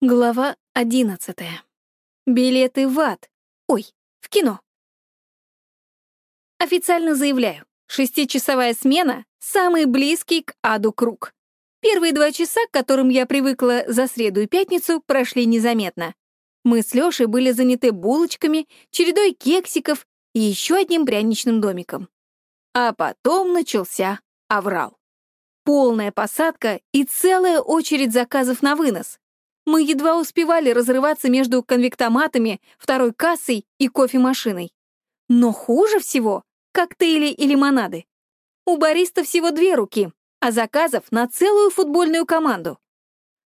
Глава одиннадцатая. Билеты в ад. Ой, в кино. Официально заявляю, шестичасовая смена — самый близкий к аду круг. Первые два часа, к которым я привыкла за среду и пятницу, прошли незаметно. Мы с Лёшей были заняты булочками, чередой кексиков и еще одним пряничным домиком. А потом начался аврал. Полная посадка и целая очередь заказов на вынос. Мы едва успевали разрываться между конвектоматами, второй кассой и кофемашиной. Но хуже всего — коктейли и лимонады. У бариста всего две руки, а заказов на целую футбольную команду.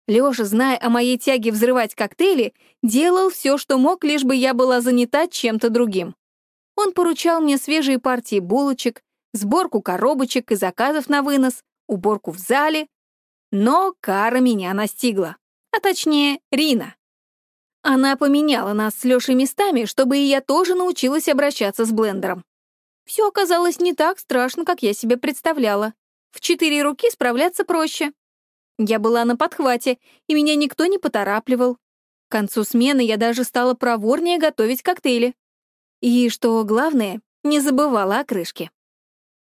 Лёша, зная о моей тяге взрывать коктейли, делал все, что мог, лишь бы я была занята чем-то другим. Он поручал мне свежие партии булочек, сборку коробочек и заказов на вынос, уборку в зале. Но кара меня настигла а точнее Рина. Она поменяла нас с Лешей местами, чтобы и я тоже научилась обращаться с блендером. Все оказалось не так страшно, как я себе представляла. В четыре руки справляться проще. Я была на подхвате, и меня никто не поторапливал. К концу смены я даже стала проворнее готовить коктейли. И, что главное, не забывала о крышке.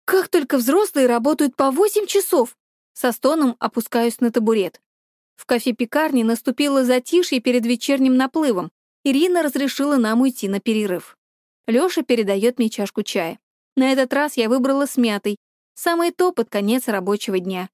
Как только взрослые работают по восемь часов, со стоном опускаюсь на табурет. В кафе-пекарне наступило затишье перед вечерним наплывом. Ирина разрешила нам уйти на перерыв. Лёша передает мне чашку чая. На этот раз я выбрала с мятой. Самый то под конец рабочего дня.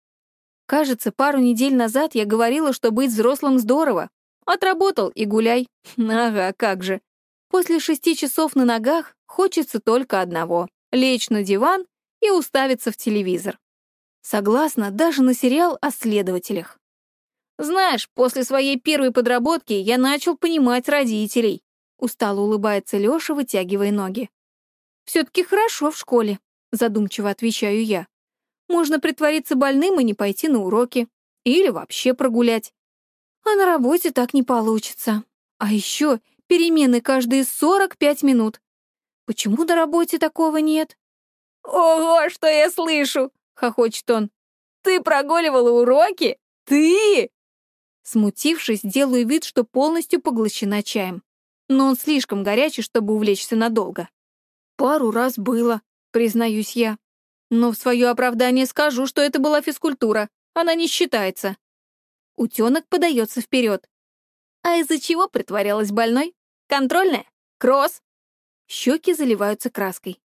Кажется, пару недель назад я говорила, что быть взрослым здорово. Отработал и гуляй. Ага, как же. После шести часов на ногах хочется только одного — лечь на диван и уставиться в телевизор. Согласна даже на сериал о следователях. Знаешь, после своей первой подработки я начал понимать родителей. Устало улыбается Лёша, вытягивая ноги. Все-таки хорошо в школе, задумчиво отвечаю я. Можно притвориться больным и не пойти на уроки. Или вообще прогулять. А на работе так не получится. А еще перемены каждые 45 минут. Почему на работе такого нет? «Ого, что я слышу!» — хохочет он. «Ты прогуливала уроки? Ты?» Смутившись, делаю вид, что полностью поглощена чаем. Но он слишком горячий, чтобы увлечься надолго. Пару раз было, признаюсь я. Но в свое оправдание скажу, что это была физкультура. Она не считается. Утенок подается вперед. А из-за чего притворялась больной? Контрольная? Кросс? Щеки заливаются краской.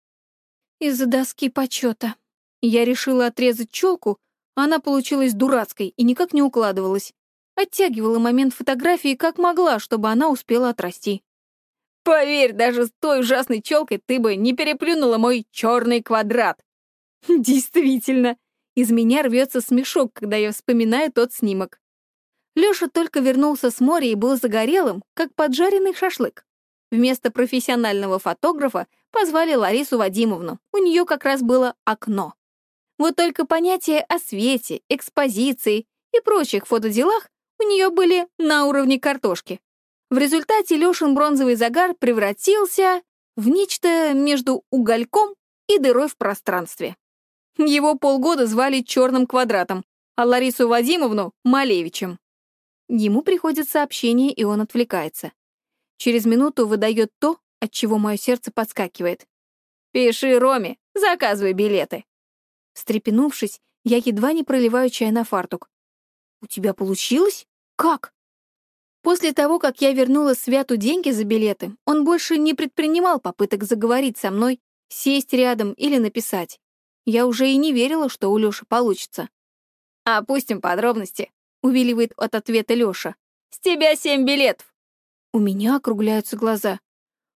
Из-за доски почета. Я решила отрезать челку, а она получилась дурацкой и никак не укладывалась. Оттягивала момент фотографии как могла, чтобы она успела отрасти. Поверь, даже с той ужасной челкой ты бы не переплюнула мой черный квадрат. Действительно, из меня рвется смешок, когда я вспоминаю тот снимок. Лёша только вернулся с моря и был загорелым, как поджаренный шашлык. Вместо профессионального фотографа позвали Ларису Вадимовну. У нее как раз было окно. Вот только понятия о свете, экспозиции и прочих фотоделах у нее были на уровне картошки. В результате Лешин бронзовый загар превратился в нечто между угольком и дырой в пространстве. Его полгода звали Черным квадратом, а Ларису Вадимовну — Малевичем. Ему приходит сообщение, и он отвлекается. Через минуту выдает то, от чего мое сердце подскакивает. «Пиши Роме, заказывай билеты». Встрепенувшись, я едва не проливаю чай на фартук. «У тебя получилось? Как?» После того, как я вернула Святу деньги за билеты, он больше не предпринимал попыток заговорить со мной, сесть рядом или написать. Я уже и не верила, что у Лёши получится. «Опустим подробности», — увиливает от ответа Лёша. «С тебя семь билетов». У меня округляются глаза.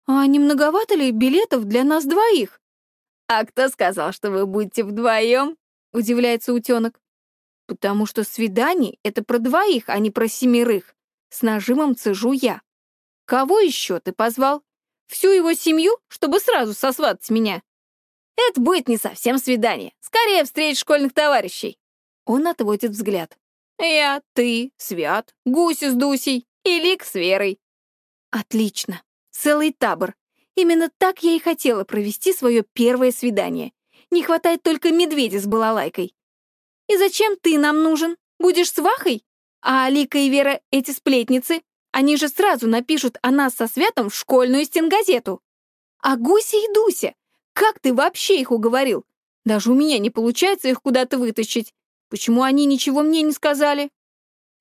«А не многовато ли билетов для нас двоих?» «А кто сказал, что вы будете вдвоем?» — удивляется утёнок. Потому что свидание — это про двоих, а не про семерых. С нажимом цежу я. Кого еще ты позвал? Всю его семью, чтобы сразу сосватать меня? Это будет не совсем свидание. Скорее встреч школьных товарищей. Он отводит взгляд. Я, ты, Свят, Гуси с Дусей и Лик с Верой. Отлично. Целый табор. Именно так я и хотела провести свое первое свидание. Не хватает только медведя с балалайкой. «И зачем ты нам нужен? Будешь свахой? А Алика и Вера — эти сплетницы. Они же сразу напишут о нас со Святом в школьную стенгазету. А Гуся и Дуся, как ты вообще их уговорил? Даже у меня не получается их куда-то вытащить. Почему они ничего мне не сказали?»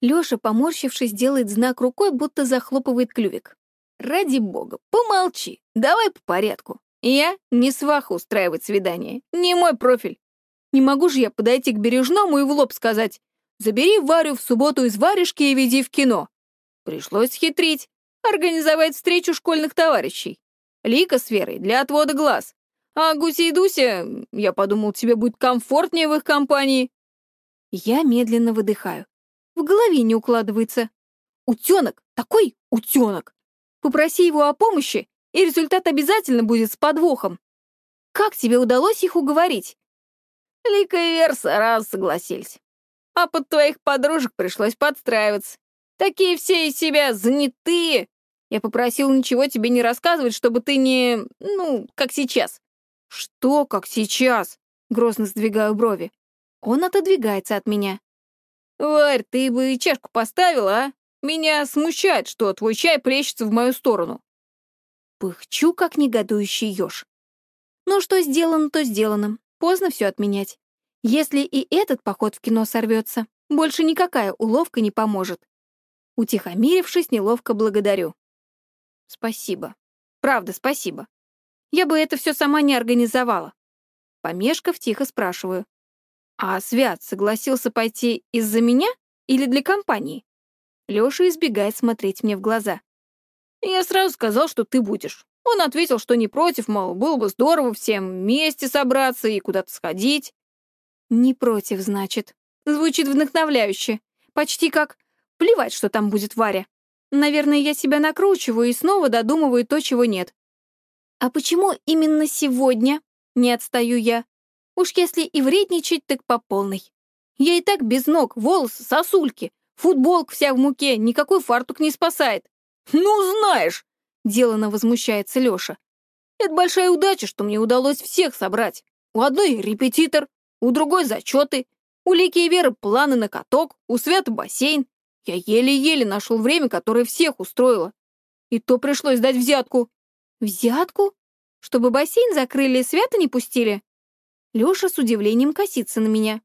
Лёша, поморщившись, делает знак рукой, будто захлопывает клювик. «Ради бога, помолчи, давай по порядку. Я не сваха устраивать свидание, не мой профиль. Не могу же я подойти к Бережному и в лоб сказать «Забери Варю в субботу из варежки и веди в кино». Пришлось хитрить, организовать встречу школьных товарищей. Лика с Верой для отвода глаз. А Гуся и Дуся, я подумал, тебе будет комфортнее в их компании. Я медленно выдыхаю. В голове не укладывается. Утенок, такой утенок. Попроси его о помощи, и результат обязательно будет с подвохом. Как тебе удалось их уговорить? Лика и Верса раз согласились. А под твоих подружек пришлось подстраиваться. Такие все из себя занятые. Я попросил ничего тебе не рассказывать, чтобы ты не... ну, как сейчас. Что, как сейчас? Грозно сдвигаю брови. Он отодвигается от меня. «Варь, ты бы чашку поставила, а? Меня смущает, что твой чай плещется в мою сторону». Пыхчу, как негодующий еж. Ну, что сделано, то сделано. Поздно все отменять. Если и этот поход в кино сорвется, больше никакая уловка не поможет. Утихомирившись, неловко благодарю. Спасибо. Правда, спасибо. Я бы это все сама не организовала. Помешков, тихо спрашиваю. А Свят согласился пойти из-за меня или для компании? Лёша избегает смотреть мне в глаза. Я сразу сказал, что ты будешь. Он ответил, что не против, мол, было бы здорово всем вместе собраться и куда-то сходить. Не против, значит. Звучит вдохновляюще. Почти как «плевать, что там будет Варя». Наверное, я себя накручиваю и снова додумываю то, чего нет. А почему именно сегодня? Не отстаю я. Уж если и вредничать, так по полной. Я и так без ног, волосы, сосульки, футболка вся в муке, никакой фартук не спасает. Ну, знаешь, делано возмущается Лёша. Это большая удача, что мне удалось всех собрать. У одной репетитор, у другой зачеты, у Лики и Веры планы на каток, у Свята бассейн. Я еле-еле нашел время, которое всех устроило. И то пришлось дать взятку. Взятку? Чтобы бассейн закрыли и Свята не пустили? Лёша с удивлением косится на меня.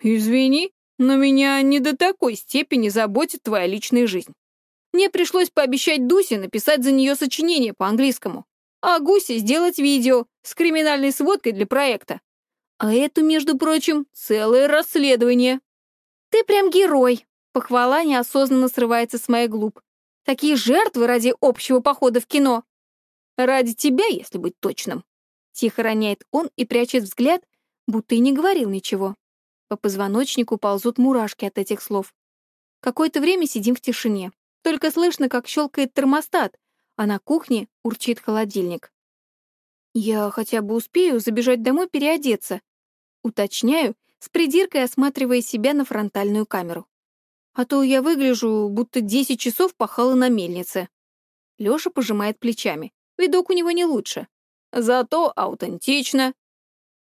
«Извини, но меня не до такой степени заботит твоя личная жизнь. Мне пришлось пообещать Дусе написать за нее сочинение по-английскому, а Гусе сделать видео с криминальной сводкой для проекта. А это, между прочим, целое расследование. Ты прям герой. Похвала неосознанно срывается с моих глуп. Такие жертвы ради общего похода в кино. Ради тебя, если быть точным. Тихо роняет он и прячет взгляд, будто и не говорил ничего. По позвоночнику ползут мурашки от этих слов. Какое-то время сидим в тишине. Только слышно, как щелкает термостат, а на кухне урчит холодильник. Я хотя бы успею забежать домой переодеться. Уточняю, с придиркой осматривая себя на фронтальную камеру. А то я выгляжу, будто 10 часов пахала на мельнице. Лёша пожимает плечами. Видок у него не лучше. Зато аутентично.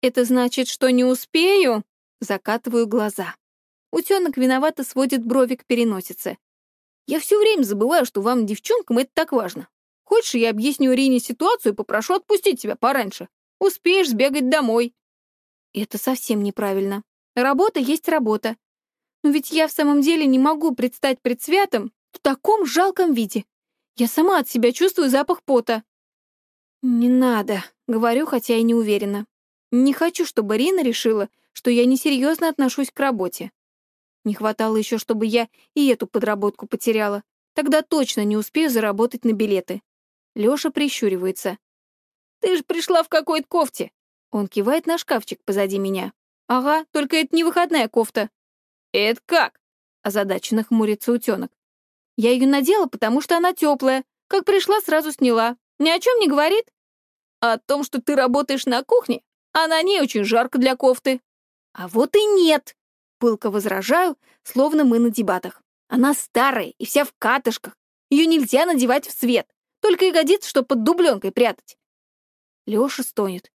Это значит, что не успею? Закатываю глаза. Утенок виновато сводит брови к переносице. Я все время забываю, что вам, девчонкам, это так важно. Хочешь, я объясню Рине ситуацию и попрошу отпустить тебя пораньше? Успеешь сбегать домой. Это совсем неправильно. Работа есть работа. Но ведь я в самом деле не могу предстать пред святым в таком жалком виде. Я сама от себя чувствую запах пота. Не надо, говорю, хотя и не уверена. Не хочу, чтобы Рина решила, что я несерьезно отношусь к работе. Не хватало еще, чтобы я и эту подработку потеряла. Тогда точно не успею заработать на билеты. Лёша прищуривается. «Ты же пришла в какой-то кофте!» Он кивает на шкафчик позади меня. «Ага, только это не выходная кофта». «Это как?» Озадаченно хмурится утенок. «Я ее надела, потому что она теплая. Как пришла, сразу сняла. Ни о чем не говорит?» «О том, что ты работаешь на кухне, а на ней очень жарко для кофты». «А вот и нет!» Пылко возражаю, словно мы на дебатах. Она старая и вся в катышках. Ее нельзя надевать в свет. Только и годится, что под дубленкой прятать. Леша стонет.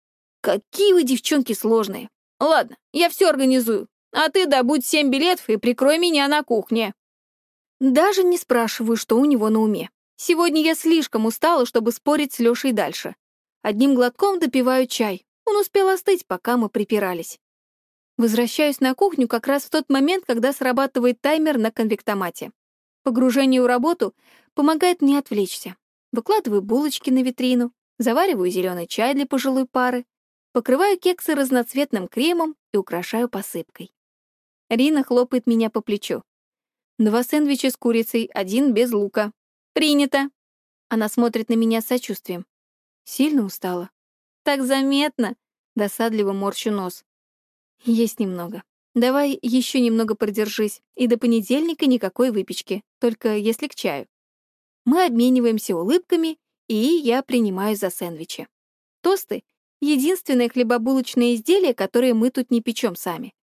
Какие вы, девчонки, сложные. Ладно, я все организую. А ты добудь семь билетов и прикрой меня на кухне. Даже не спрашиваю, что у него на уме. Сегодня я слишком устала, чтобы спорить с Лешей дальше. Одним глотком допиваю чай. Он успел остыть, пока мы припирались. Возвращаюсь на кухню как раз в тот момент, когда срабатывает таймер на конвектомате. Погружение в работу помогает мне отвлечься. Выкладываю булочки на витрину, завариваю зеленый чай для пожилой пары, покрываю кексы разноцветным кремом и украшаю посыпкой. Рина хлопает меня по плечу. Два сэндвича с курицей, один без лука. Принято. Она смотрит на меня с сочувствием. Сильно устала. Так заметно. Досадливо морщу нос. Есть немного. Давай еще немного продержись, и до понедельника никакой выпечки, только если к чаю. Мы обмениваемся улыбками, и я принимаю за сэндвичи. Тосты — единственное хлебобулочное изделие, которое мы тут не печем сами.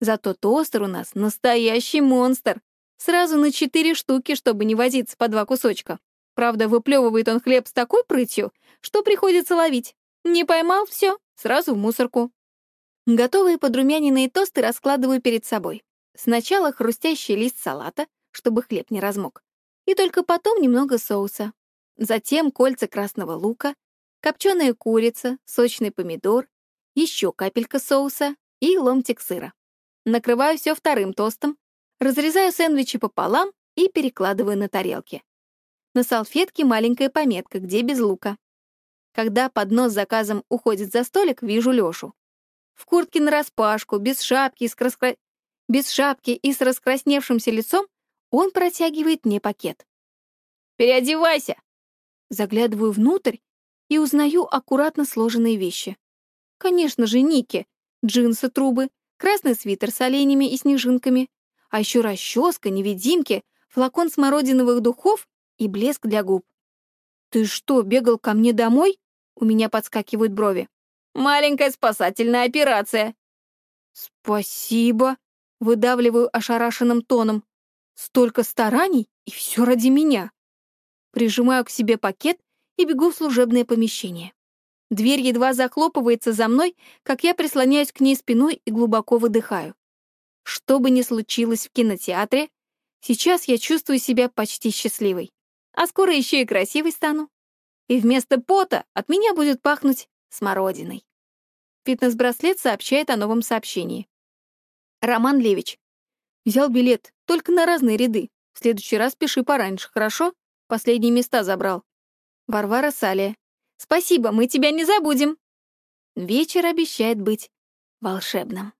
Зато тостер у нас настоящий монстр. Сразу на четыре штуки, чтобы не возиться по два кусочка. Правда, выплевывает он хлеб с такой прытью, что приходится ловить. Не поймал — все, сразу в мусорку. Готовые подрумяненные тосты раскладываю перед собой. Сначала хрустящий лист салата, чтобы хлеб не размок, и только потом немного соуса. Затем кольца красного лука, копченая курица, сочный помидор, еще капелька соуса и ломтик сыра. Накрываю все вторым тостом, разрезаю сэндвичи пополам и перекладываю на тарелки. На салфетке маленькая пометка, где без лука. Когда поднос с заказом уходит за столик, вижу Лёшу. В куртке нараспашку, без шапки, с раскра... без шапки и с раскрасневшимся лицом он протягивает мне пакет. «Переодевайся!» Заглядываю внутрь и узнаю аккуратно сложенные вещи. Конечно же, Ники, джинсы трубы, красный свитер с оленями и снежинками, а еще расческа, невидимки, флакон смородиновых духов и блеск для губ. «Ты что, бегал ко мне домой?» У меня подскакивают брови. Маленькая спасательная операция». «Спасибо», — выдавливаю ошарашенным тоном. «Столько стараний, и все ради меня». Прижимаю к себе пакет и бегу в служебное помещение. Дверь едва захлопывается за мной, как я прислоняюсь к ней спиной и глубоко выдыхаю. Что бы ни случилось в кинотеатре, сейчас я чувствую себя почти счастливой. А скоро еще и красивой стану. И вместо пота от меня будет пахнуть смородиной. Фитнес-браслет сообщает о новом сообщении. Роман Левич. Взял билет, только на разные ряды. В следующий раз пиши пораньше, хорошо? Последние места забрал. Варвара Салия. Спасибо, мы тебя не забудем. Вечер обещает быть волшебным.